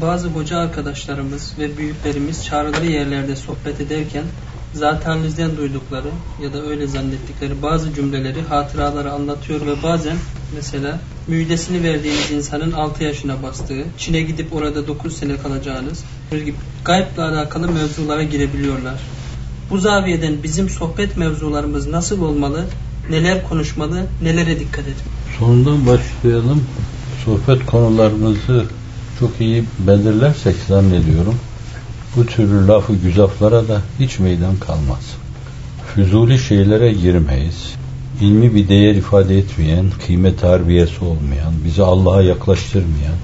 Bazı hoca arkadaşlarımız ve büyüklerimiz çağrıları yerlerde sohbet ederken zaten bizden duydukları ya da öyle zannettikleri bazı cümleleri, hatıraları anlatıyor ve bazen mesela müjdesini verdiğiniz insanın 6 yaşına bastığı, Çin'e gidip orada 9 sene kalacağınız gibi gayble alakalı mevzulara girebiliyorlar. Bu zaviyeden bizim sohbet mevzularımız nasıl olmalı, neler konuşmalı, nelere dikkat etmeli? Sonundan başlayalım. Sohbet konularımızı çok iyi belirlersek zannediyorum bu türlü lafı güzaflara da hiç meydan kalmaz. Füzuli şeylere girmeyiz. İlmi bir değer ifade etmeyen, kıymet harbiyesi olmayan, bizi Allah'a yaklaştırmayan,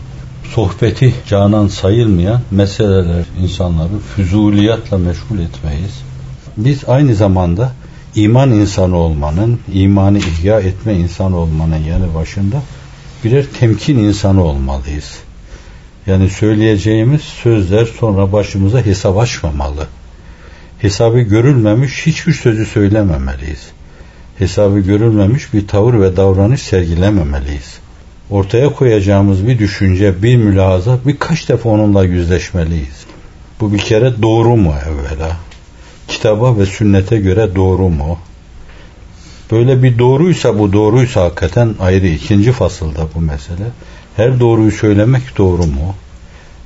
sohbeti canan sayılmayan meseleler insanları füzuliyatla meşgul etmeyiz. Biz aynı zamanda iman insanı olmanın, imanı ihya etme insanı olmanın yanı başında birer temkin insanı olmalıyız. Yani söyleyeceğimiz sözler sonra başımıza hesap açmamalı. Hesabı görülmemiş hiçbir sözü söylememeliyiz. Hesabı görülmemiş bir tavır ve davranış sergilememeliyiz. Ortaya koyacağımız bir düşünce, bir mülahaza birkaç defa onunla yüzleşmeliyiz. Bu bir kere doğru mu evvela? Kitaba ve sünnete göre doğru mu? Böyle bir doğruysa bu doğruysa hakikaten ayrı ikinci fasılda bu mesele. Her doğruyu söylemek doğru mu?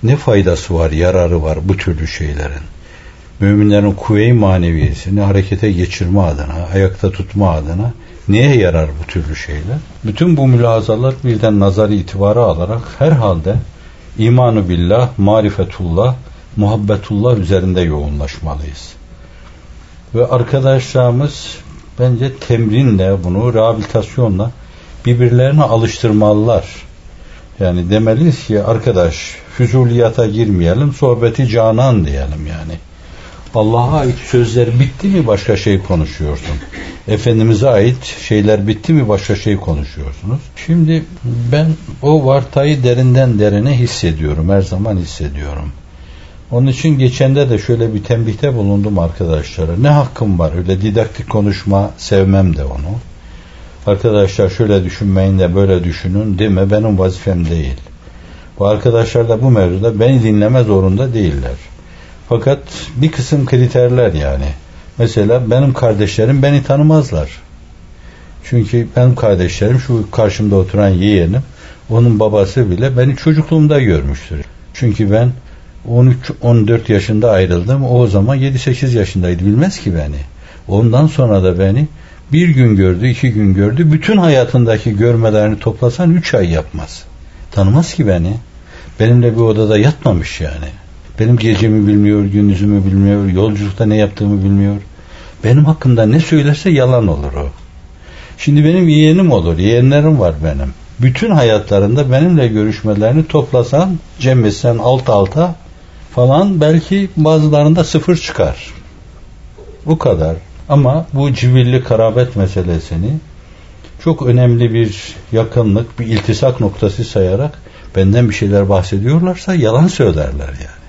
Ne faydası var, yararı var bu türlü şeylerin? Müminlerin kuvve-i maneviyesini harekete geçirme adına, ayakta tutma adına neye yarar bu türlü şeyler? Bütün bu mülazalar birden nazarı itibara alarak herhalde imanu billah, marifetullah, muhabbetullah üzerinde yoğunlaşmalıyız. Ve arkadaşlarımız bence temrinle bunu, rehabilitasyonla birbirlerine alıştırmalılar. Yani demeliyiz ki arkadaş füzuliyata girmeyelim, sohbeti canan diyelim yani. Allah'a ait sözler bitti mi başka şey konuşuyorsun. Efendimiz'e ait şeyler bitti mi başka şey konuşuyorsunuz. Şimdi ben o vartayı derinden derine hissediyorum. Her zaman hissediyorum. Onun için geçende de şöyle bir tembihte bulundum arkadaşlara. Ne hakkım var öyle didaktik konuşma sevmem de onu. Arkadaşlar şöyle düşünmeyin de böyle düşünün deme benim vazifem değil. Bu arkadaşlar da bu mevzuda beni dinleme zorunda değiller. Fakat bir kısım kriterler yani. Mesela benim kardeşlerim beni tanımazlar. Çünkü benim kardeşlerim şu karşımda oturan yeğenim onun babası bile beni çocukluğumda görmüştür. Çünkü ben 13-14 yaşında ayrıldım. O zaman 7-8 yaşındaydı. Bilmez ki beni. Ondan sonra da beni bir gün gördü, iki gün gördü. Bütün hayatındaki görmelerini toplasan üç ay yapmaz. Tanımaz ki beni. Benimle bir odada yatmamış yani. Benim gecemi bilmiyor, gündüzümü bilmiyor, yolculukta ne yaptığımı bilmiyor. Benim hakkımda ne söylerse yalan olur o. Şimdi benim yeğenim olur, yeğenlerim var benim. Bütün hayatlarında benimle görüşmelerini toplasan, cem etsen alt alta falan belki bazılarında sıfır çıkar. Bu kadar. Ama bu civilli karabet meselesini çok önemli bir yakınlık, bir iltisak noktası sayarak benden bir şeyler bahsediyorlarsa yalan söylerler yani.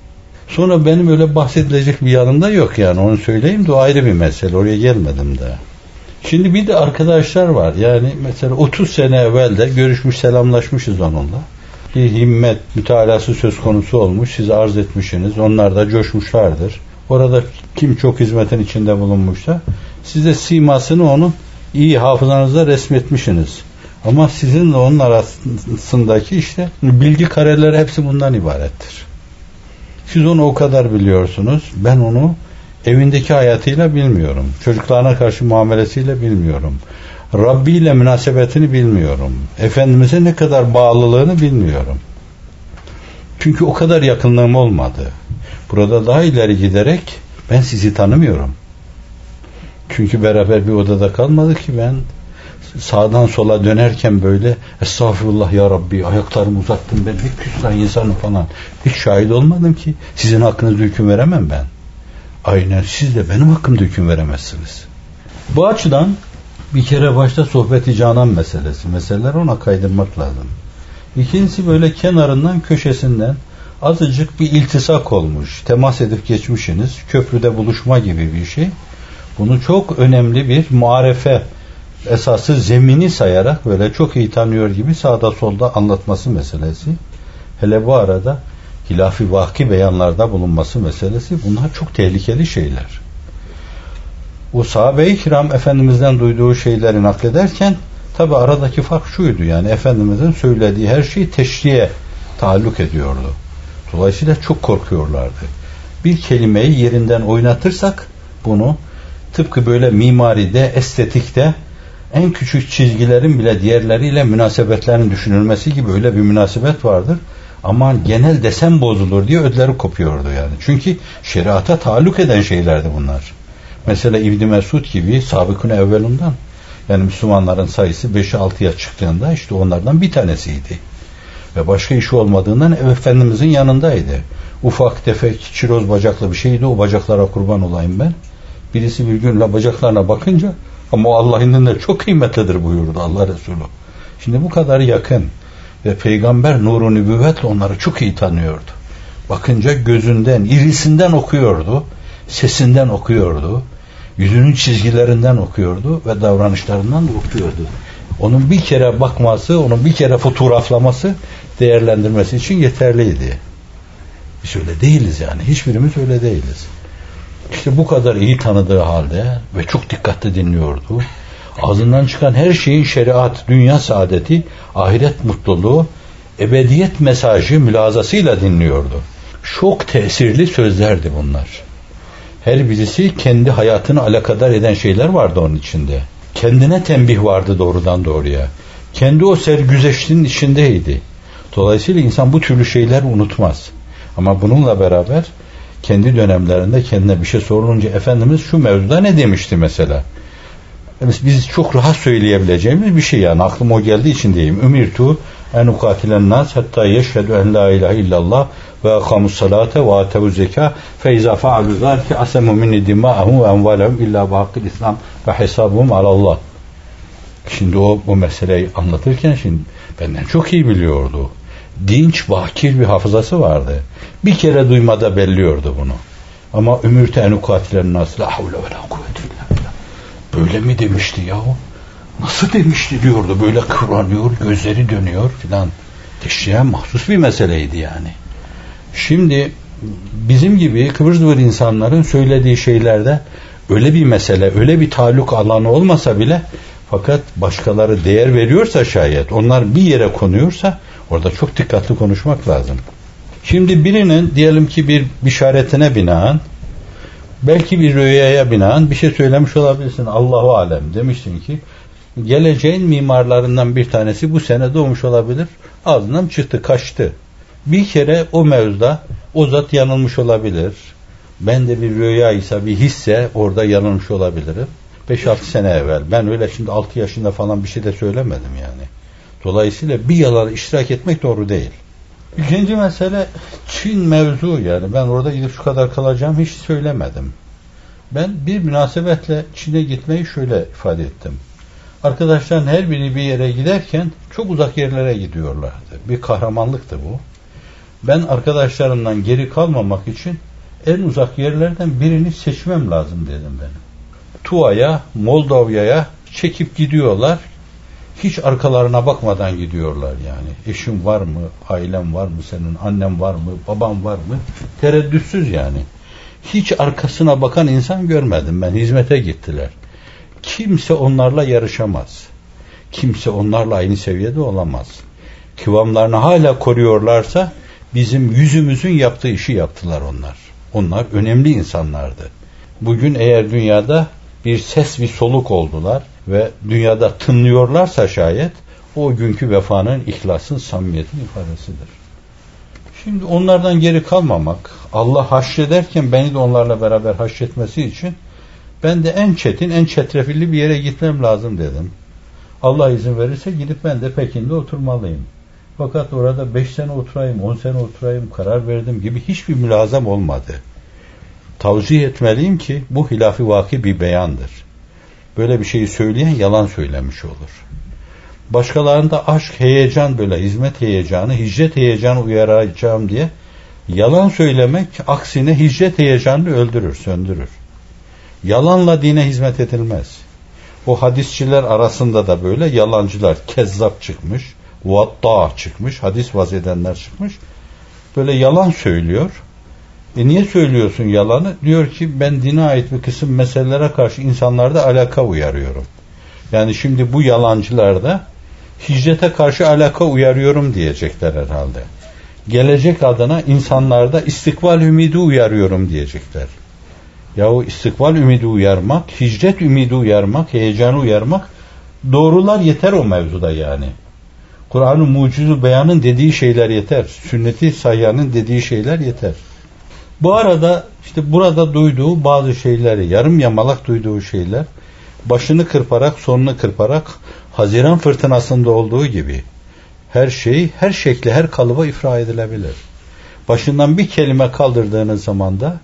Sonra benim öyle bahsedilecek bir yanımda yok yani onu söyleyeyim de o ayrı bir mesele oraya gelmedim de. Şimdi bir de arkadaşlar var yani mesela 30 sene evvel de görüşmüş selamlaşmışız onunla. Bir himmet mütalası söz konusu olmuş size arz etmişsiniz onlar da coşmuşlardır. Orada kim çok hizmetin içinde bulunmuşsa size simasını onun iyi hafızanızda resmetmişsiniz. Ama sizinle onun arasındaki işte bilgi kareleri hepsi bundan ibarettir. Siz onu o kadar biliyorsunuz. Ben onu evindeki hayatıyla bilmiyorum. Çocuklarına karşı muamelesiyle bilmiyorum. Rabbi ile münasebetini bilmiyorum. Efendimiz'e ne kadar bağlılığını bilmiyorum. Çünkü o kadar yakınlığım olmadı. Burada daha ileri giderek ben sizi tanımıyorum. Çünkü beraber bir odada kalmadık ki ben sağdan sola dönerken böyle estağfurullah ya Rabbi ayaklarımı uzattım ben hiç küstah insanım falan. Hiç şahit olmadım ki sizin hakkınızda hüküm veremem ben. Aynen siz de benim hakkımda hüküm veremezsiniz. Bu açıdan bir kere başta sohbeti canan meselesi. Meseleler ona kaydırmak lazım. İkincisi böyle kenarından köşesinden azıcık bir iltisak olmuş. Temas edip geçmişsiniz. Köprüde buluşma gibi bir şey. Bunu çok önemli bir muarefe esası zemini sayarak böyle çok iyi tanıyor gibi sağda solda anlatması meselesi. Hele bu arada hilafi vaki beyanlarda bulunması meselesi bunlar çok tehlikeli şeyler. O sahabe-i kiram Efendimiz'den duyduğu şeyleri naklederken tabi aradaki fark şuydu yani Efendimiz'in söylediği her şey teşriye taalluk ediyordu. Dolayısıyla çok korkuyorlardı. Bir kelimeyi yerinden oynatırsak bunu tıpkı böyle mimaride, estetikte en küçük çizgilerin bile diğerleriyle münasebetlerin düşünülmesi gibi öyle bir münasebet vardır. Ama genel desen bozulur diye ödleri kopuyordu yani. Çünkü şeriata taalluk eden şeylerdi bunlar. Mesela İbn Mesud gibi sabıkın evvelundan yani Müslümanların sayısı 5'e 6'ya çıktığında işte onlardan bir tanesiydi. Ve başka işi olmadığından ev efendimizin yanındaydı. Ufak tefek çiroz bacaklı bir şeydi. O bacaklara kurban olayım ben. Birisi bir gün la bacaklarına bakınca ama o Allah'ın indinde çok kıymetlidir buyurdu Allah Resulü. Şimdi bu kadar yakın ve peygamber nuru nübüvvetle onları çok iyi tanıyordu. Bakınca gözünden, irisinden okuyordu, sesinden okuyordu, yüzünün çizgilerinden okuyordu ve davranışlarından da okuyordu. Onun bir kere bakması, onun bir kere fotoğraflaması değerlendirmesi için yeterliydi. Biz öyle değiliz yani. Hiçbirimiz öyle değiliz. İşte bu kadar iyi tanıdığı halde ve çok dikkatli dinliyordu. Ağzından çıkan her şeyin şeriat, dünya saadeti, ahiret mutluluğu, ebediyet mesajı mülazasıyla dinliyordu. Çok tesirli sözlerdi bunlar. Her birisi kendi hayatını alakadar eden şeyler vardı onun içinde. Kendine tembih vardı doğrudan doğruya. Kendi o sergüzeştinin içindeydi. Dolayısıyla insan bu türlü şeyler unutmaz. Ama bununla beraber kendi dönemlerinde kendine bir şey sorulunca Efendimiz şu mevzuda ne demişti mesela? Biz çok rahat söyleyebileceğimiz bir şey yani aklım o geldiği için diyeyim. Ümirtu en ukatilen nas hatta yeşhedü en la ilahe illallah ve akamus salate ve atevu zeka fe izâ fa'alu zâlike asemu minni dimâ'ahum ve envâlehum illa bahakkil islam ve hesabum alallah. Şimdi o bu meseleyi anlatırken şimdi benden çok iyi biliyordu. Dinç, bakir bir hafızası vardı. Bir kere duymada belliyordu bunu. Ama ümürte en ukatilen nas la havle ve la Böyle mi demişti yahu? Nasıl demişti diyordu. Böyle kıvranıyor, gözleri dönüyor filan. Teşriye mahsus bir meseleydi yani. Şimdi bizim gibi Kıbrıslı insanların söylediği şeylerde öyle bir mesele, öyle bir taluk alanı olmasa bile fakat başkaları değer veriyorsa şayet, onlar bir yere konuyorsa orada çok dikkatli konuşmak lazım. Şimdi birinin diyelim ki bir işaretine binaen belki bir rüyaya binaen bir şey söylemiş olabilirsin. Allahu alem demişsin ki geleceğin mimarlarından bir tanesi bu sene doğmuş olabilir. Ağzından çıktı, kaçtı. Bir kere o mevzuda o zat yanılmış olabilir. Ben de bir rüya ise bir hisse orada yanılmış olabilirim. 5-6 sene evvel. Ben öyle şimdi 6 yaşında falan bir şey de söylemedim yani. Dolayısıyla bir yalan iştirak etmek doğru değil. İkinci mesele Çin mevzu yani. Ben orada gidip şu kadar kalacağım hiç söylemedim. Ben bir münasebetle Çin'e gitmeyi şöyle ifade ettim. Arkadaşların her biri bir yere giderken çok uzak yerlere gidiyorlardı. Bir kahramanlıktı bu. Ben arkadaşlarımdan geri kalmamak için en uzak yerlerden birini seçmem lazım dedim benim. Tuva'ya, Moldova'ya çekip gidiyorlar. Hiç arkalarına bakmadan gidiyorlar yani. Eşim var mı, ailem var mı senin, annem var mı, babam var mı? Tereddütsüz yani. Hiç arkasına bakan insan görmedim ben. Hizmete gittiler. Kimse onlarla yarışamaz. Kimse onlarla aynı seviyede olamaz. Kıvamlarını hala koruyorlarsa bizim yüzümüzün yaptığı işi yaptılar onlar. Onlar önemli insanlardı. Bugün eğer dünyada bir ses bir soluk oldular ve dünyada tınlıyorlarsa şayet o günkü vefanın, ihlasın, samimiyetin ifadesidir. Şimdi onlardan geri kalmamak, Allah haşrederken beni de onlarla beraber haşretmesi için ben de en çetin, en çetrefilli bir yere gitmem lazım dedim. Allah izin verirse gidip ben de Pekin'de oturmalıyım. Fakat orada 5 sene oturayım, 10 sene oturayım, karar verdim gibi hiçbir mülazam olmadı. Tavsiye etmeliyim ki bu hilafi vaki bir beyandır. Böyle bir şeyi söyleyen yalan söylemiş olur. Başkalarında aşk, heyecan böyle hizmet heyecanı, hicret heyecanı uyaracağım diye yalan söylemek aksine hicret heyecanını öldürür, söndürür. Yalanla dine hizmet edilmez. O hadisçiler arasında da böyle yalancılar, kezzap çıkmış, vatta çıkmış, hadis vazedenler çıkmış. böyle yalan söylüyor. E niye söylüyorsun yalanı? Diyor ki ben dine ait bir kısım meselelere karşı insanlarda alaka uyarıyorum. Yani şimdi bu yalancılarda hicrete karşı alaka uyarıyorum diyecekler herhalde. Gelecek adına insanlarda istikbal ümidi uyarıyorum diyecekler. Yahu istikbal ümidi uyarmak, hicret ümidi uyarmak, heyecanı uyarmak doğrular yeter o mevzuda yani. Kur'an-ı mucizu beyanın dediği şeyler yeter. Sünneti sayyanın dediği şeyler yeter. Bu arada işte burada duyduğu bazı şeyleri, yarım yamalak duyduğu şeyler, başını kırparak, sonunu kırparak, Haziran fırtınasında olduğu gibi her şey, her şekli, her kalıba ifra edilebilir. Başından bir kelime kaldırdığınız zaman da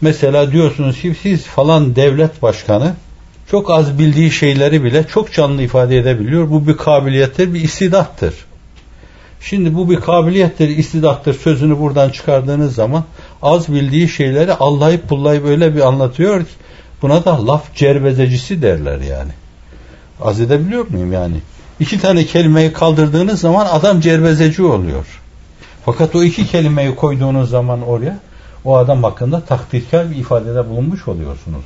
mesela diyorsunuz ki siz falan devlet başkanı çok az bildiği şeyleri bile çok canlı ifade edebiliyor. Bu bir kabiliyettir, bir istidattır. Şimdi bu bir kabiliyettir, istidattır sözünü buradan çıkardığınız zaman az bildiği şeyleri allayıp pullayıp öyle bir anlatıyor ki buna da laf cervezecisi derler yani. Az edebiliyor muyum yani? İki tane kelimeyi kaldırdığınız zaman adam cervezeci oluyor. Fakat o iki kelimeyi koyduğunuz zaman oraya o adam hakkında takdirkar bir ifadede bulunmuş oluyorsunuz.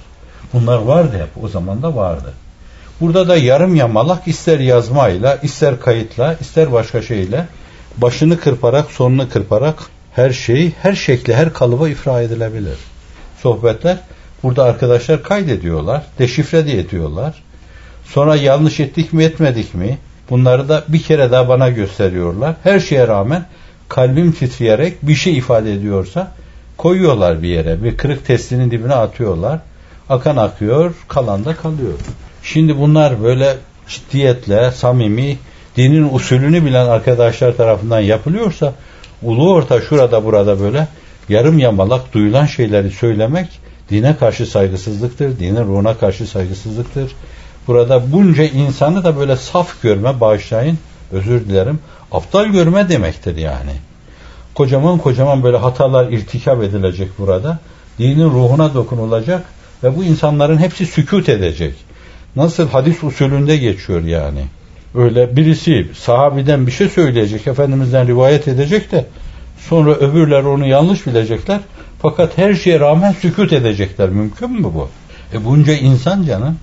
Bunlar vardı hep. O zaman da vardı. Burada da yarım yamalak ister yazmayla, ister kayıtla, ister başka şeyle başını kırparak, sonunu kırparak her şeyi, her şekli, her kalıba ifra edilebilir. Sohbetler burada arkadaşlar kaydediyorlar, deşifre de ediyorlar. Sonra yanlış ettik mi etmedik mi? Bunları da bir kere daha bana gösteriyorlar. Her şeye rağmen kalbim titreyerek bir şey ifade ediyorsa koyuyorlar bir yere. Bir kırık testinin dibine atıyorlar. Akan akıyor, kalan da kalıyor. Şimdi bunlar böyle ciddiyetle, samimi, dinin usulünü bilen arkadaşlar tarafından yapılıyorsa ulu orta şurada burada böyle yarım yamalak duyulan şeyleri söylemek dine karşı saygısızlıktır, dinin ruhuna karşı saygısızlıktır. Burada bunca insanı da böyle saf görme, bağışlayın, özür dilerim, aptal görme demektir yani. Kocaman kocaman böyle hatalar irtikap edilecek burada. Dinin ruhuna dokunulacak ve bu insanların hepsi sükut edecek. Nasıl hadis usulünde geçiyor yani. Öyle birisi sahabiden bir şey söyleyecek, Efendimiz'den rivayet edecek de sonra öbürler onu yanlış bilecekler. Fakat her şeye rağmen sükut edecekler. Mümkün mü bu? E bunca insan canım.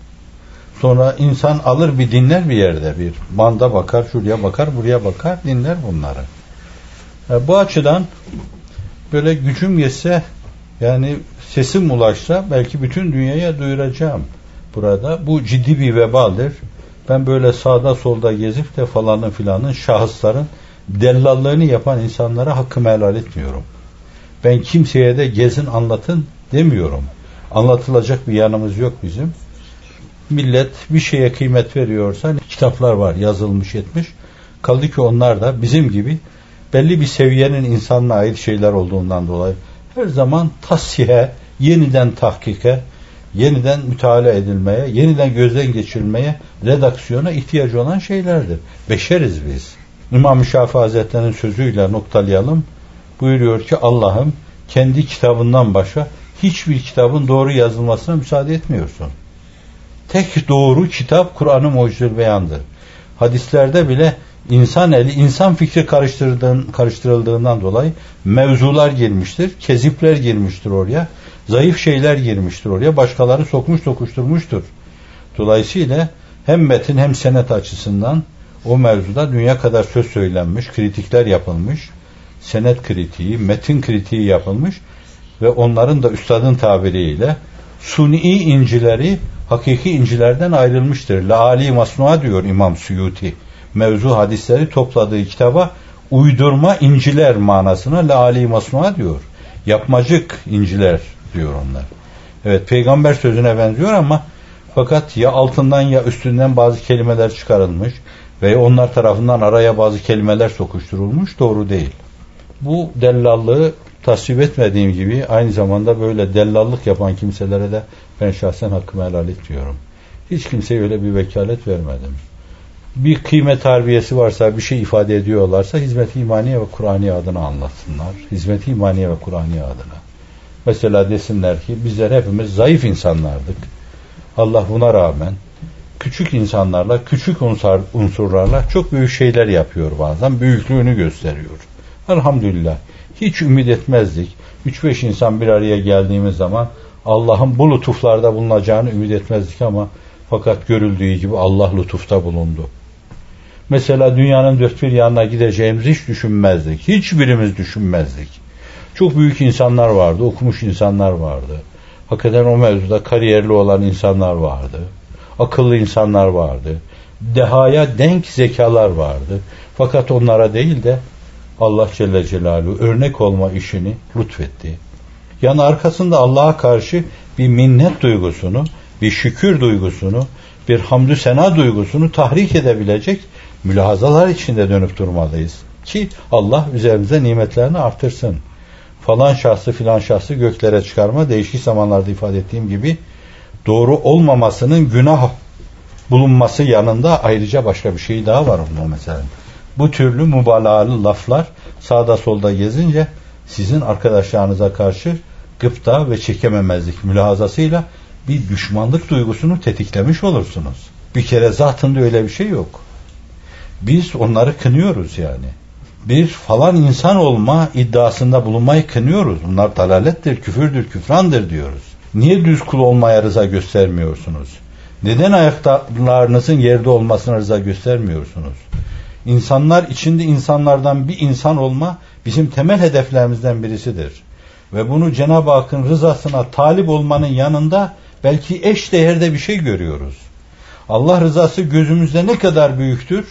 Sonra insan alır bir dinler bir yerde bir. Manda bakar, şuraya bakar, buraya bakar, dinler bunları. E bu açıdan böyle gücüm yetse yani sesim ulaşsa belki bütün dünyaya duyuracağım burada. Bu ciddi bir vebaldir. Ben böyle sağda solda gezip de falanın filanın şahısların dellallığını yapan insanlara hakkımı helal etmiyorum. Ben kimseye de gezin anlatın demiyorum. Anlatılacak bir yanımız yok bizim. Millet bir şeye kıymet veriyorsa kitaplar var yazılmış etmiş. Kaldı ki onlar da bizim gibi belli bir seviyenin insanına ait şeyler olduğundan dolayı her zaman tasihe, yeniden tahkike, yeniden müteala edilmeye, yeniden gözden geçirilmeye, redaksiyona ihtiyacı olan şeylerdir. Beşeriz biz. İmam Şafii Hazretleri'nin sözüyle noktalayalım. Buyuruyor ki Allah'ım kendi kitabından başka hiçbir kitabın doğru yazılmasına müsaade etmiyorsun. Tek doğru kitap Kur'an-ı Mucizül Beyan'dır. Hadislerde bile insan eli, insan fikri karıştırıldığından dolayı mevzular girmiştir, kezipler girmiştir oraya zayıf şeyler girmiştir oraya. Başkaları sokmuş sokuşturmuştur. Dolayısıyla hem metin hem senet açısından o mevzuda dünya kadar söz söylenmiş, kritikler yapılmış, senet kritiği, metin kritiği yapılmış ve onların da üstadın tabiriyle suni incileri hakiki incilerden ayrılmıştır. Laali masnua diyor İmam Suyuti. Mevzu hadisleri topladığı kitaba uydurma inciler manasına laali masnua diyor. Yapmacık inciler diyor onlar. Evet peygamber sözüne benziyor ama fakat ya altından ya üstünden bazı kelimeler çıkarılmış ve onlar tarafından araya bazı kelimeler sokuşturulmuş doğru değil. Bu dellallığı tasvip etmediğim gibi aynı zamanda böyle dellallık yapan kimselere de ben şahsen hakkımı helal etmiyorum. Hiç kimseye öyle bir vekalet vermedim. Bir kıymet harbiyesi varsa, bir şey ifade ediyorlarsa hizmet-i imaniye ve Kur'aniye adına anlatsınlar. Hizmet-i imaniye ve Kur'aniye adına. Mesela desinler ki bizler hepimiz zayıf insanlardık. Allah buna rağmen küçük insanlarla, küçük unsur, unsurlarla çok büyük şeyler yapıyor bazen. Büyüklüğünü gösteriyor. Elhamdülillah. Hiç ümit etmezdik. 3-5 insan bir araya geldiğimiz zaman Allah'ın bu lütuflarda bulunacağını ümit etmezdik ama fakat görüldüğü gibi Allah lütufta bulundu. Mesela dünyanın dört bir yanına gideceğimizi hiç düşünmezdik. Hiçbirimiz düşünmezdik. Çok büyük insanlar vardı, okumuş insanlar vardı. Hakikaten o mevzuda kariyerli olan insanlar vardı. Akıllı insanlar vardı. Dehaya denk zekalar vardı. Fakat onlara değil de Allah Celle Celaluhu örnek olma işini lütfetti. Yani arkasında Allah'a karşı bir minnet duygusunu, bir şükür duygusunu, bir hamdü sena duygusunu tahrik edebilecek mülahazalar içinde dönüp durmalıyız. Ki Allah üzerimize nimetlerini artırsın. Falan şahsı filan şahsı göklere çıkarma değişik zamanlarda ifade ettiğim gibi doğru olmamasının günah bulunması yanında ayrıca başka bir şey daha var bu mesela. Bu türlü mübalağalı laflar sağda solda gezince sizin arkadaşlarınıza karşı gıpta ve çekememezlik mülahazasıyla bir düşmanlık duygusunu tetiklemiş olursunuz. Bir kere zatında öyle bir şey yok. Biz onları kınıyoruz yani. Bir falan insan olma iddiasında bulunmayı kınıyoruz. Bunlar dalalettir, küfürdür, küfrandır diyoruz. Niye düz kul olmaya rıza göstermiyorsunuz? Neden ayaklarınızın yerde olmasına rıza göstermiyorsunuz? İnsanlar içinde insanlardan bir insan olma bizim temel hedeflerimizden birisidir. Ve bunu Cenab-ı Hakk'ın rızasına talip olmanın yanında belki eş değerde bir şey görüyoruz. Allah rızası gözümüzde ne kadar büyüktür,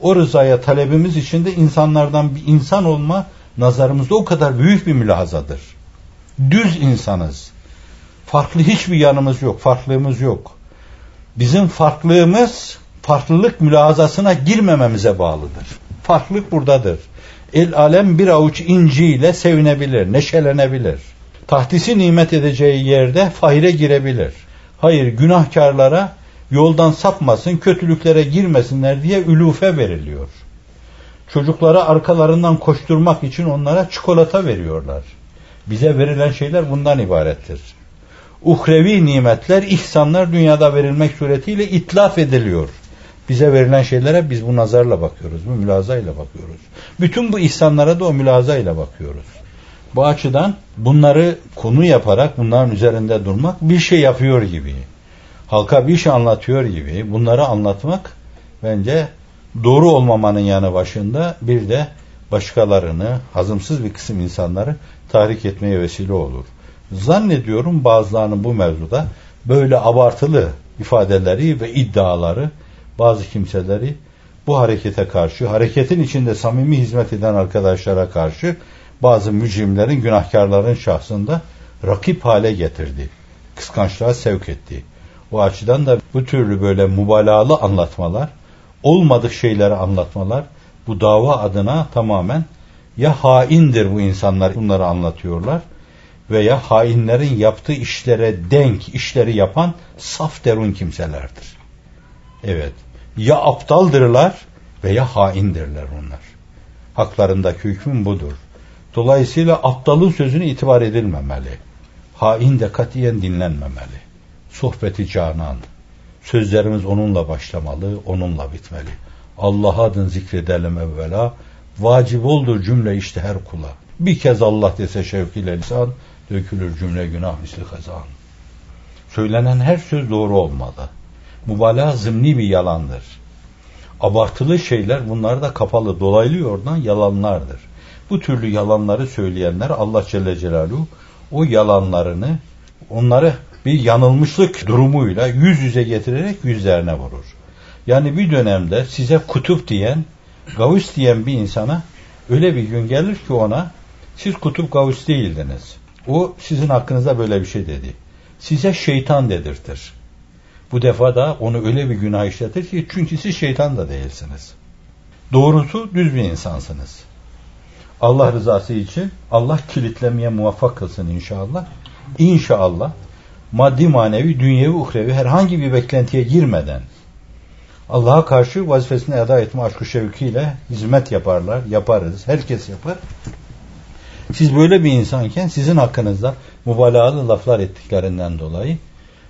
o rızaya talebimiz içinde insanlardan bir insan olma nazarımızda o kadar büyük bir mülahazadır. Düz insanız. Farklı hiçbir yanımız yok, farklılığımız yok. Bizim farklılığımız farklılık mülahazasına girmememize bağlıdır. Farklılık buradadır. El alem bir avuç inciyle sevinebilir, neşelenebilir. Tahtisi nimet edeceği yerde fahire girebilir. Hayır günahkarlara yoldan sapmasın, kötülüklere girmesinler diye ülufe veriliyor. Çocuklara arkalarından koşturmak için onlara çikolata veriyorlar. Bize verilen şeyler bundan ibarettir. Uhrevi nimetler, ihsanlar dünyada verilmek suretiyle itlaf ediliyor. Bize verilen şeylere biz bu nazarla bakıyoruz, bu mülazayla bakıyoruz. Bütün bu ihsanlara da o mülazayla bakıyoruz. Bu açıdan bunları konu yaparak bunların üzerinde durmak bir şey yapıyor gibi halka bir şey anlatıyor gibi bunları anlatmak bence doğru olmamanın yanı başında bir de başkalarını, hazımsız bir kısım insanları tahrik etmeye vesile olur. Zannediyorum bazılarının bu mevzuda böyle abartılı ifadeleri ve iddiaları bazı kimseleri bu harekete karşı, hareketin içinde samimi hizmet eden arkadaşlara karşı bazı mücrimlerin, günahkarların şahsında rakip hale getirdi. Kıskançlığa sevk etti. Bu açıdan da bu türlü böyle mübalağalı anlatmalar, olmadık şeyleri anlatmalar bu dava adına tamamen ya haindir bu insanlar bunları anlatıyorlar veya hainlerin yaptığı işlere denk işleri yapan saf derun kimselerdir. Evet. Ya aptaldırlar veya haindirler onlar. Haklarındaki hükmün budur. Dolayısıyla aptalın sözünü itibar edilmemeli. Hain de katiyen dinlenmemeli sohbeti canan. Sözlerimiz onunla başlamalı, onunla bitmeli. Allah adın zikredelim evvela. Vacip oldur cümle işte her kula. Bir kez Allah dese şevkiyle lisan, dökülür cümle günah misli kazan. Söylenen her söz doğru olmalı. Mübalağa zımni bir yalandır. Abartılı şeyler bunlar da kapalı dolaylı yoldan yalanlardır. Bu türlü yalanları söyleyenler Allah Celle Celaluhu o yalanlarını onları bir yanılmışlık durumuyla yüz yüze getirerek yüzlerine vurur. Yani bir dönemde size kutup diyen, gavus diyen bir insana öyle bir gün gelir ki ona siz kutup gavus değildiniz. O sizin hakkınızda böyle bir şey dedi. Size şeytan dedirtir. Bu defa da onu öyle bir günah işletir ki çünkü siz şeytan da değilsiniz. Doğrusu düz bir insansınız. Allah rızası için Allah kilitlemeye muvaffak kılsın inşallah. İnşallah maddi manevi, dünyevi, uhrevi herhangi bir beklentiye girmeden Allah'a karşı vazifesini eda etme aşkı şevkiyle hizmet yaparlar, yaparız, herkes yapar. Siz böyle bir insanken sizin hakkınızda mübalağalı laflar ettiklerinden dolayı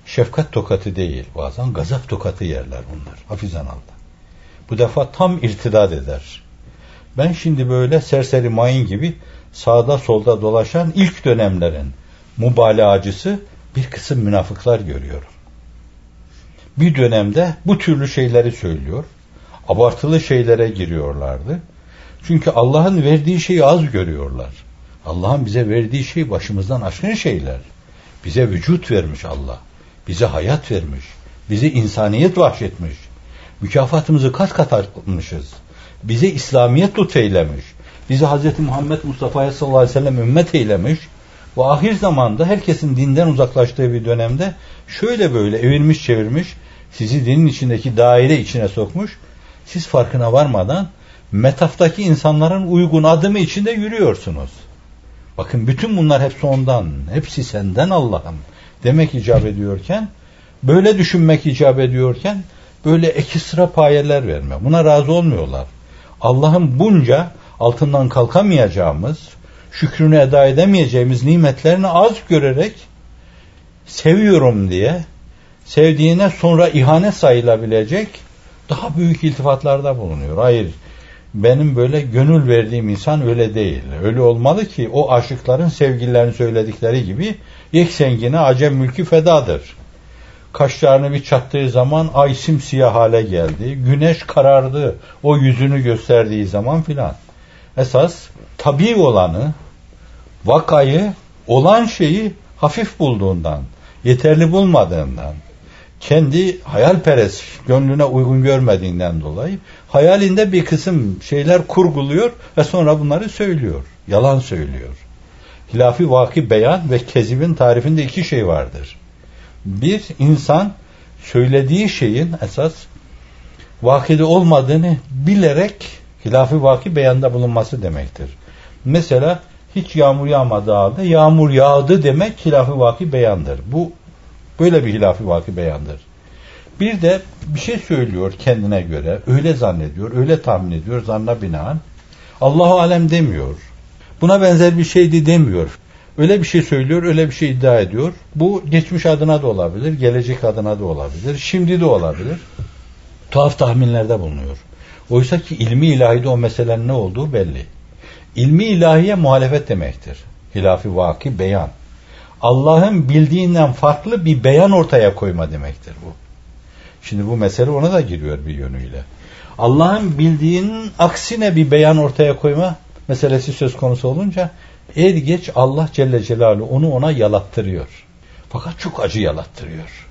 şefkat tokatı değil bazen gazap tokatı yerler bunlar. Hafizan Allah. Bu defa tam irtidat eder. Ben şimdi böyle serseri mayın gibi sağda solda dolaşan ilk dönemlerin mübalağacısı bir kısım münafıklar görüyorum. Bir dönemde bu türlü şeyleri söylüyor. Abartılı şeylere giriyorlardı. Çünkü Allah'ın verdiği şeyi az görüyorlar. Allah'ın bize verdiği şey başımızdan aşkın şeyler. Bize vücut vermiş Allah. Bize hayat vermiş. Bizi insaniyet vahşetmiş. Mükafatımızı kat kat artmışız. Bize İslamiyet lütfeylemiş. Bizi Hz. Muhammed Mustafa'ya sallallahu aleyhi ve sellem ümmet eylemiş. Bu ahir zamanda herkesin dinden uzaklaştığı bir dönemde şöyle böyle evirmiş çevirmiş sizi dinin içindeki daire içine sokmuş. Siz farkına varmadan metaftaki insanların uygun adımı içinde yürüyorsunuz. Bakın bütün bunlar hepsi ondan. Hepsi senden Allah'ım demek icap ediyorken böyle düşünmek icap ediyorken böyle ekstra payeler verme. Buna razı olmuyorlar. Allah'ın bunca altından kalkamayacağımız, şükrünü eda edemeyeceğimiz nimetlerini az görerek seviyorum diye sevdiğine sonra ihanet sayılabilecek daha büyük iltifatlarda bulunuyor. Hayır benim böyle gönül verdiğim insan öyle değil. Öyle olmalı ki o aşıkların sevgililerini söyledikleri gibi yeksengine acem mülkü fedadır. Kaşlarını bir çattığı zaman ay simsiyah hale geldi. Güneş karardı. O yüzünü gösterdiği zaman filan. Esas tabi olanı, vakayı, olan şeyi hafif bulduğundan, yeterli bulmadığından, kendi hayalperest gönlüne uygun görmediğinden dolayı hayalinde bir kısım şeyler kurguluyor ve sonra bunları söylüyor. Yalan söylüyor. Hilafi vaki beyan ve kezibin tarifinde iki şey vardır. Bir insan söylediği şeyin esas vakide olmadığını bilerek hilafi vaki beyanda bulunması demektir. Mesela hiç yağmur yağmadığı halde yağmur yağdı demek hilafı vaki beyandır. Bu böyle bir hilafı vaki beyandır. Bir de bir şey söylüyor kendine göre, öyle zannediyor, öyle tahmin ediyor zanna binaen. Allahu alem demiyor. Buna benzer bir şeydi demiyor. Öyle bir şey söylüyor, öyle bir şey iddia ediyor. Bu geçmiş adına da olabilir, gelecek adına da olabilir, şimdi de olabilir. Tuhaf tahminlerde bulunuyor. Oysa ki ilmi ilahide o meselenin ne olduğu belli. İlmi ilahiye muhalefet demektir. Hilafi vaki beyan. Allah'ın bildiğinden farklı bir beyan ortaya koyma demektir bu. Şimdi bu mesele ona da giriyor bir yönüyle. Allah'ın bildiğinin aksine bir beyan ortaya koyma meselesi söz konusu olunca er geç Allah Celle Celaluhu onu ona yalattırıyor. Fakat çok acı yalattırıyor.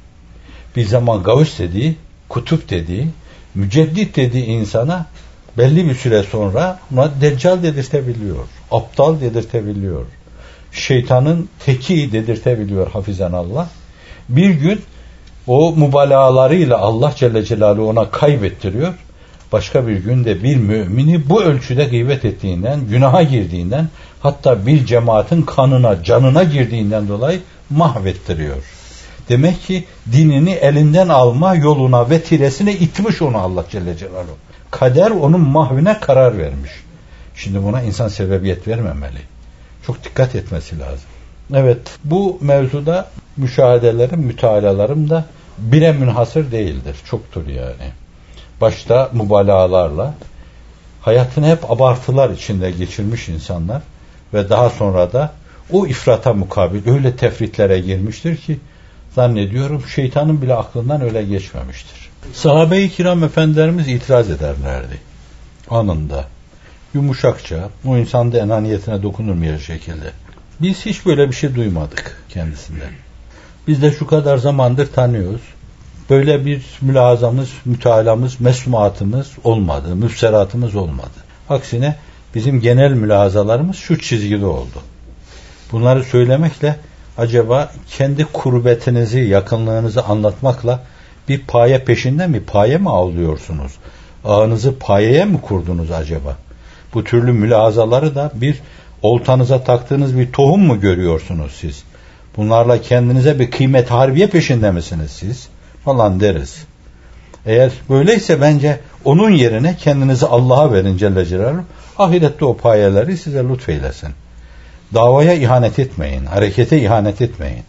Bir zaman gavus dediği, kutup dediği, müceddit dediği insana belli bir süre sonra buna deccal dedirtebiliyor. Aptal dedirtebiliyor. Şeytanın teki dedirtebiliyor hafizan Allah. Bir gün o mübalağalarıyla Allah Celle Celaluhu ona kaybettiriyor. Başka bir günde bir mümini bu ölçüde gıybet ettiğinden, günaha girdiğinden, hatta bir cemaatin kanına, canına girdiğinden dolayı mahvettiriyor. Demek ki dinini elinden alma yoluna ve tiresine itmiş onu Allah Celle Celaluhu. Kader onun mahvine karar vermiş. Şimdi buna insan sebebiyet vermemeli. Çok dikkat etmesi lazım. Evet bu mevzuda müşahedelerim, mütalalarım da bire münhasır değildir. Çoktur yani. Başta mübalağalarla hayatını hep abartılar içinde geçirmiş insanlar ve daha sonra da o ifrata mukabil öyle tefritlere girmiştir ki zannediyorum şeytanın bile aklından öyle geçmemiştir. Sahabe-i kiram efendilerimiz itiraz ederlerdi. Anında. Yumuşakça, o insanda enaniyetine dokunulmayacak şekilde. Biz hiç böyle bir şey duymadık kendisinden. Biz de şu kadar zamandır tanıyoruz. Böyle bir mülazamız, mütalamız, mesmuatımız olmadı, müfseratımız olmadı. Aksine bizim genel mülazalarımız şu çizgide oldu. Bunları söylemekle acaba kendi kurbetinizi, yakınlığınızı anlatmakla bir paye peşinde mi, paye mi avlıyorsunuz? Ağınızı payeye mi kurdunuz acaba? Bu türlü mülazaları da bir oltanıza taktığınız bir tohum mu görüyorsunuz siz? Bunlarla kendinize bir kıymet harbiye peşinde misiniz siz? Falan deriz. Eğer böyleyse bence onun yerine kendinizi Allah'a verin Celle Celaluhu. Ahirette o payeleri size lütfeylesin. Davaya ihanet etmeyin. Harekete ihanet etmeyin.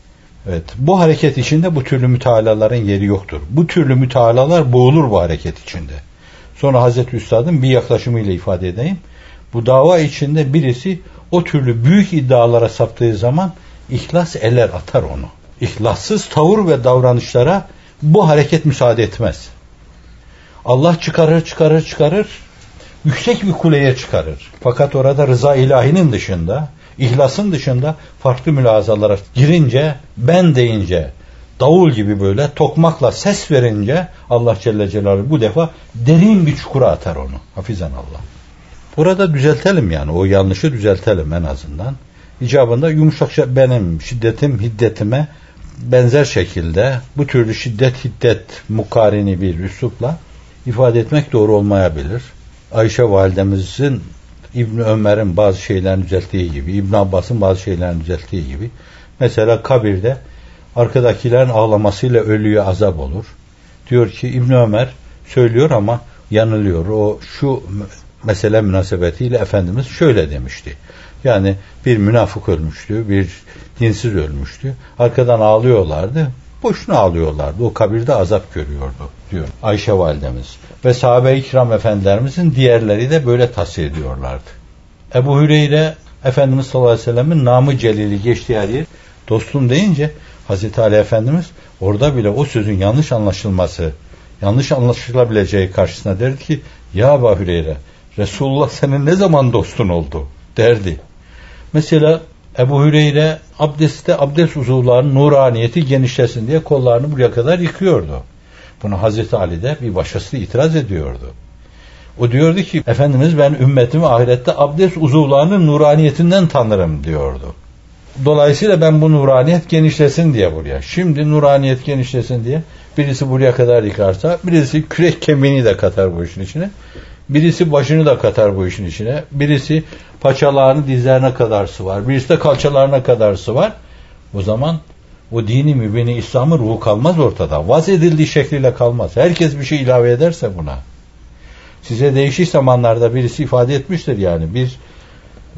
Evet, bu hareket içinde bu türlü mütealaların yeri yoktur. Bu türlü mütealalar boğulur bu hareket içinde. Sonra Hazreti Üstad'ın bir yaklaşımıyla ifade edeyim. Bu dava içinde birisi o türlü büyük iddialara saptığı zaman ihlas eler atar onu. İhlassız tavır ve davranışlara bu hareket müsaade etmez. Allah çıkarır çıkarır çıkarır yüksek bir kuleye çıkarır. Fakat orada rıza ilahinin dışında, ihlasın dışında farklı mülazalara girince, ben deyince, davul gibi böyle tokmakla ses verince Allah Celle Celaluhu bu defa derin bir çukura atar onu. Hafizan Allah. Burada düzeltelim yani o yanlışı düzeltelim en azından. İcabında yumuşakça benim şiddetim hiddetime benzer şekilde bu türlü şiddet hiddet mukarini bir üslupla ifade etmek doğru olmayabilir. Ayşe validemizin İbn Ömer'in bazı şeylerini düzelttiği gibi, İbn Abbas'ın bazı şeylerini düzelttiği gibi mesela kabirde arkadakilerin ağlamasıyla ölüye azap olur. Diyor ki İbn Ömer söylüyor ama yanılıyor. O şu mesele münasebetiyle Efendimiz şöyle demişti. Yani bir münafık ölmüştü, bir dinsiz ölmüştü. Arkadan ağlıyorlardı. Boşuna ağlıyorlardı. O kabirde azap görüyordu diyor Ayşe validemiz. Ve sahabe-i kiram efendilerimizin diğerleri de böyle tasvir ediyorlardı. Ebu Hüreyre Efendimiz sallallahu aleyhi ve sellemin namı celili geçtiği her yer dostum deyince Hazreti Ali Efendimiz orada bile o sözün yanlış anlaşılması, yanlış anlaşılabileceği karşısına derdi ki ya Ebu Hüreyre Resulullah senin ne zaman dostun oldu derdi. Mesela Ebu Hüreyre abdestte abdest uzuvlarının nuraniyeti genişlesin diye kollarını buraya kadar yıkıyordu. Bunu Hazreti Ali de bir başkası itiraz ediyordu. O diyordu ki Efendimiz ben ümmetimi ahirette abdest uzuvlarının nuraniyetinden tanırım diyordu. Dolayısıyla ben bu nuraniyet genişlesin diye buraya. Şimdi nuraniyet genişlesin diye birisi buraya kadar yıkarsa birisi kürek kemiğini de katar bu işin içine. Birisi başını da katar bu işin içine. Birisi paçalarını dizlerine kadar sıvar. Birisi de kalçalarına kadar sıvar. O zaman o dini mübini İslam'ın ruhu kalmaz ortada. Vaz edildiği şekliyle kalmaz. Herkes bir şey ilave ederse buna. Size değişik zamanlarda birisi ifade etmiştir yani. Bir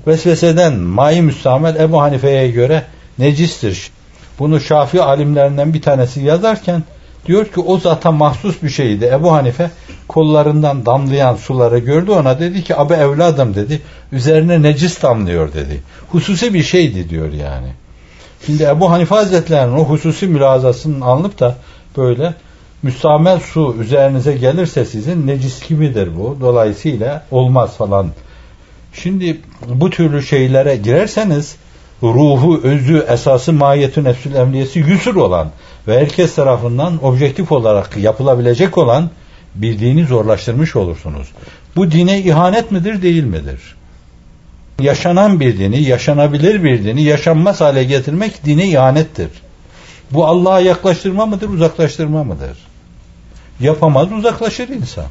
vesveseden mai müstamel Ebu Hanife'ye göre necistir. Bunu Şafii alimlerinden bir tanesi yazarken diyor ki o zaten mahsus bir şeydi. Ebu Hanife kollarından damlayan suları gördü ona dedi ki abi evladım dedi üzerine necis damlıyor dedi. Hususi bir şeydi diyor yani. Şimdi Ebu Hanife Hazretleri'nin o hususi mülazasını anlıp da böyle müstamel su üzerinize gelirse sizin necis gibidir bu. Dolayısıyla olmaz falan. Şimdi bu türlü şeylere girerseniz ruhu, özü, esası, mahiyetü, nefsül emniyesi yüsür olan ve herkes tarafından objektif olarak yapılabilecek olan bir dini zorlaştırmış olursunuz. Bu dine ihanet midir, değil midir? Yaşanan bir dini, yaşanabilir bir dini yaşanmaz hale getirmek dine ihanettir. Bu Allah'a yaklaştırma mıdır, uzaklaştırma mıdır? Yapamaz, uzaklaşır insan.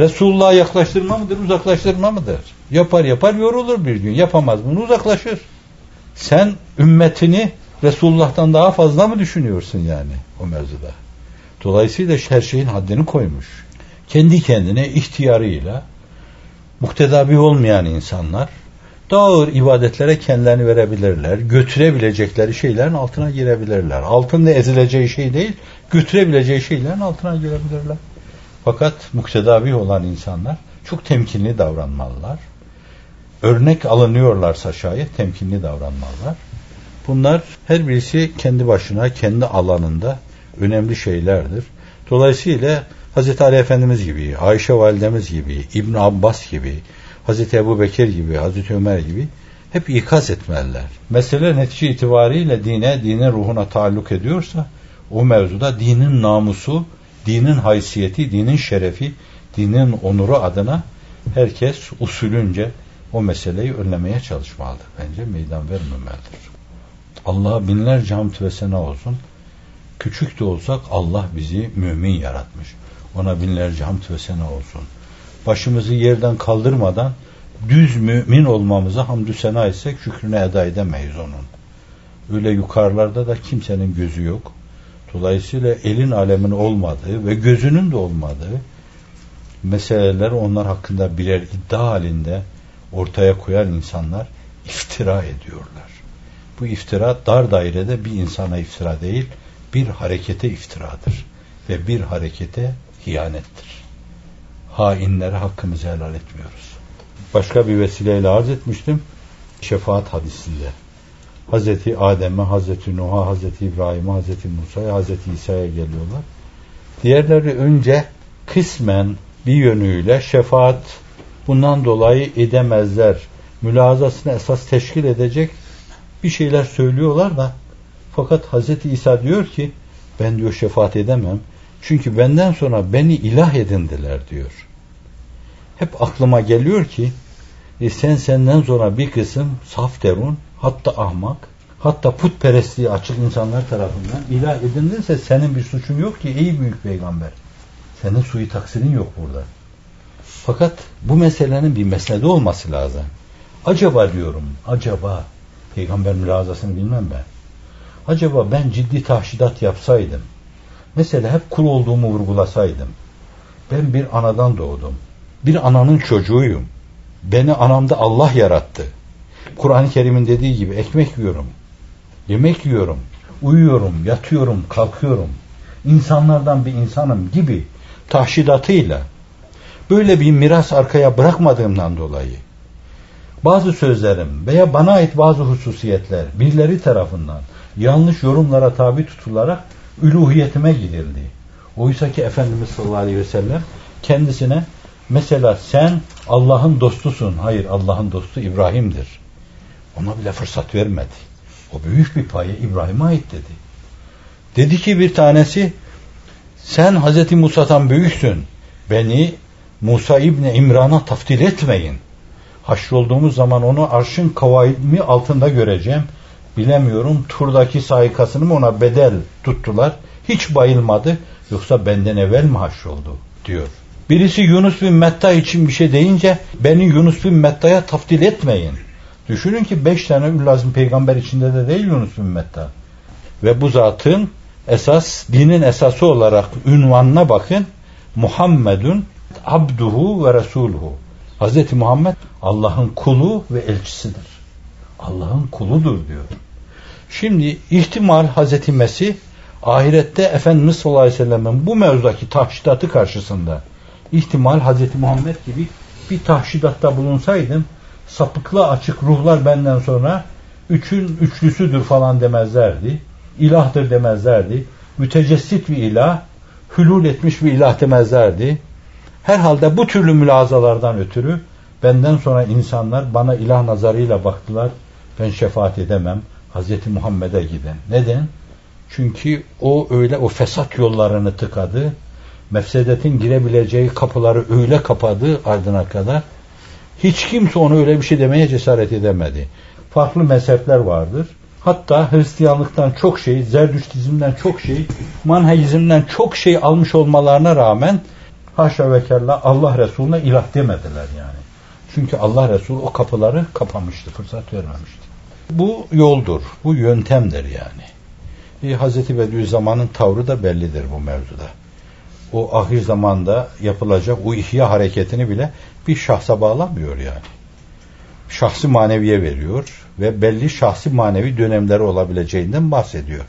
Resulullah'a yaklaştırma mıdır, uzaklaştırma mıdır? Yapar yapar yorulur bir gün. Yapamaz bunu uzaklaşır. Sen ümmetini Resulullah'tan daha fazla mı düşünüyorsun yani o mevzuda? Dolayısıyla her şeyin haddini koymuş. Kendi kendine ihtiyarıyla muktedabi olmayan insanlar daha ağır ibadetlere kendilerini verebilirler. Götürebilecekleri şeylerin altına girebilirler. Altında ezileceği şey değil, götürebileceği şeylerin altına girebilirler. Fakat muktedabi olan insanlar çok temkinli davranmalılar. Örnek alınıyorlarsa şayet temkinli davranmalılar. Bunlar her birisi kendi başına, kendi alanında önemli şeylerdir. Dolayısıyla Hz. Ali Efendimiz gibi, Ayşe Validemiz gibi, İbn Abbas gibi, Hz. Ebu Bekir gibi, Hz. Ömer gibi hep ikaz etmeliler. Mesele netice itibariyle dine, dinin ruhuna taalluk ediyorsa o mevzuda dinin namusu, dinin haysiyeti, dinin şerefi, dinin onuru adına herkes usulünce o meseleyi önlemeye çalışmalıdır. Bence meydan vermemelidir. Allah'a binlerce hamd ve sena olsun. Küçük de olsak Allah bizi mümin yaratmış. Ona binlerce hamd ve sena olsun. Başımızı yerden kaldırmadan düz mümin olmamıza hamdü sena etsek şükrünü eda edemeyiz onun. Öyle yukarılarda da kimsenin gözü yok. Dolayısıyla elin alemin olmadığı ve gözünün de olmadığı meseleler onlar hakkında birer iddia halinde ortaya koyan insanlar iftira ediyorlar. Bu iftira dar dairede bir insana iftira değil, bir harekete iftiradır. Ve bir harekete hiyanettir. Hainlere hakkımızı helal etmiyoruz. başka bir vesileyle arz etmiştim. Şefaat hadisinde. Hazreti Adem'e, Hazreti Nuh'a, Hazreti İbrahim'e, Hazreti Musa'ya, Hazreti İsa'ya geliyorlar. Diğerleri önce kısmen bir yönüyle şefaat bundan dolayı edemezler. Mülazasını esas teşkil edecek bir şeyler söylüyorlar da fakat Hazreti İsa diyor ki ben diyor şefaat edemem. Çünkü benden sonra beni ilah edindiler diyor. Hep aklıma geliyor ki e sen senden sonra bir kısım saf derun hatta ahmak hatta putperestliği açık insanlar tarafından ilah edindinse senin bir suçun yok ki ey büyük peygamber. Senin suyu taksirin yok burada. Fakat bu meselenin bir mesele olması lazım. Acaba diyorum, acaba peygamber mülazasını bilmem ben. Acaba ben ciddi tahşidat yapsaydım, mesela hep kul olduğumu vurgulasaydım, ben bir anadan doğdum, bir ananın çocuğuyum, beni anamda Allah yarattı. Kur'an-ı Kerim'in dediği gibi ekmek yiyorum, yemek yiyorum, uyuyorum, yatıyorum, kalkıyorum, insanlardan bir insanım gibi tahşidatıyla böyle bir miras arkaya bırakmadığımdan dolayı bazı sözlerim veya bana ait bazı hususiyetler birileri tarafından yanlış yorumlara tabi tutularak üluhiyetime gidildi. Oysa ki Efendimiz sallallahu aleyhi ve sellem kendisine mesela sen Allah'ın dostusun. Hayır Allah'ın dostu İbrahim'dir. Ona bile fırsat vermedi. O büyük bir payı İbrahim'e ait dedi. Dedi ki bir tanesi sen Hazreti Musa'dan büyüksün. Beni Musa İbni İmran'a taftil etmeyin. Haşrolduğumuz zaman onu arşın kavaimi altında göreceğim. Bilemiyorum turdaki saikasını mı ona bedel tuttular. Hiç bayılmadı. Yoksa benden evvel mi haşroldu diyor. Birisi Yunus bin Metta için bir şey deyince beni Yunus bin Metta'ya taftil etmeyin. Düşünün ki beş tane Üllazım peygamber içinde de değil Yunus bin Metta. Ve bu zatın esas dinin esası olarak ünvanına bakın. Muhammedun abduhu ve resuluhu. Hz. Muhammed Allah'ın kulu ve elçisidir. Allah'ın kuludur diyor. Şimdi ihtimal Hz. Mesih ahirette Efendimiz sallallahu aleyhi ve sellem'in bu mevzudaki tahşidatı karşısında ihtimal Hz. Muhammed gibi bir tahşidatta bulunsaydım sapıklı açık ruhlar benden sonra üçün üçlüsüdür falan demezlerdi. İlahtır demezlerdi. Mütecessit bir ilah, hülul etmiş bir ilah demezlerdi. Herhalde bu türlü mülazalardan ötürü benden sonra insanlar bana ilah nazarıyla baktılar. Ben şefaat edemem. Hazreti Muhammed'e giden. Neden? Çünkü o öyle o fesat yollarını tıkadı. Mefsedetin girebileceği kapıları öyle kapadı ardına kadar. Hiç kimse onu öyle bir şey demeye cesaret edemedi. Farklı mezhepler vardır. Hatta Hristiyanlıktan çok şey, Zerdüştizmden çok şey, Manheizmden çok şey almış olmalarına rağmen haşa ve kella Allah Resulüne ilah demediler yani. Çünkü Allah Resulü o kapıları kapamıştı, fırsat vermemişti. Bu yoldur, bu yöntemdir yani. E, Hazreti Bediüzzaman'ın tavrı da bellidir bu mevzuda. O ahir zamanda yapılacak o ihya hareketini bile bir şahsa bağlamıyor yani. Şahsi maneviye veriyor ve belli şahsi manevi dönemleri olabileceğinden bahsediyor.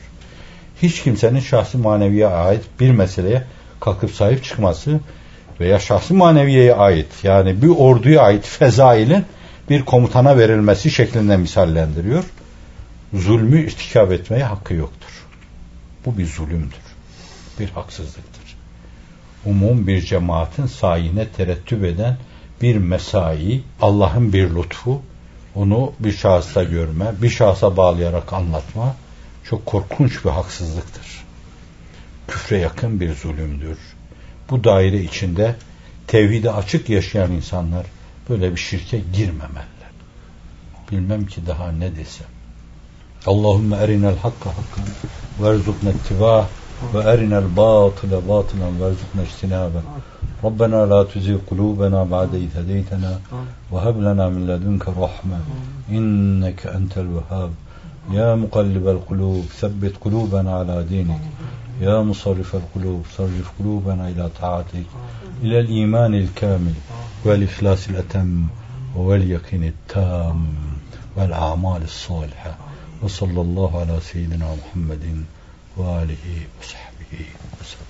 Hiç kimsenin şahsi maneviye ait bir meseleye kalkıp sahip çıkması veya şahsi maneviyeye ait yani bir orduya ait fezailin bir komutana verilmesi şeklinde misallendiriyor. Zulmü irtikap etmeye hakkı yoktur. Bu bir zulümdür. Bir haksızlıktır. Umum bir cemaatin sayine terettüp eden bir mesai, Allah'ın bir lütfu, onu bir şahısta görme, bir şahsa bağlayarak anlatma çok korkunç bir haksızlıktır. Küfre yakın bir zulümdür bu daire içinde tevhide açık yaşayan insanlar böyle bir şirke girmemeliler. Bilmem ki daha ne desem. Allahümme erinel hakka hakkan verzukne ittivah ve erinel batile batilen verzukne istinabe. Rabbena la tuzi kulubena ba'de itedeytena ve heb lena min ledünke rahme inneke entel vehhab. Ya mukallibel kulub, sebbit kulubena ala dinik. يا مصرف القلوب صرف قلوبنا إلى طاعتك إلى الإيمان الكامل والإخلاص الأتم واليقين التام والأعمال الصالحة. وصلى الله على سيدنا محمد وآله وصحبه وسلم.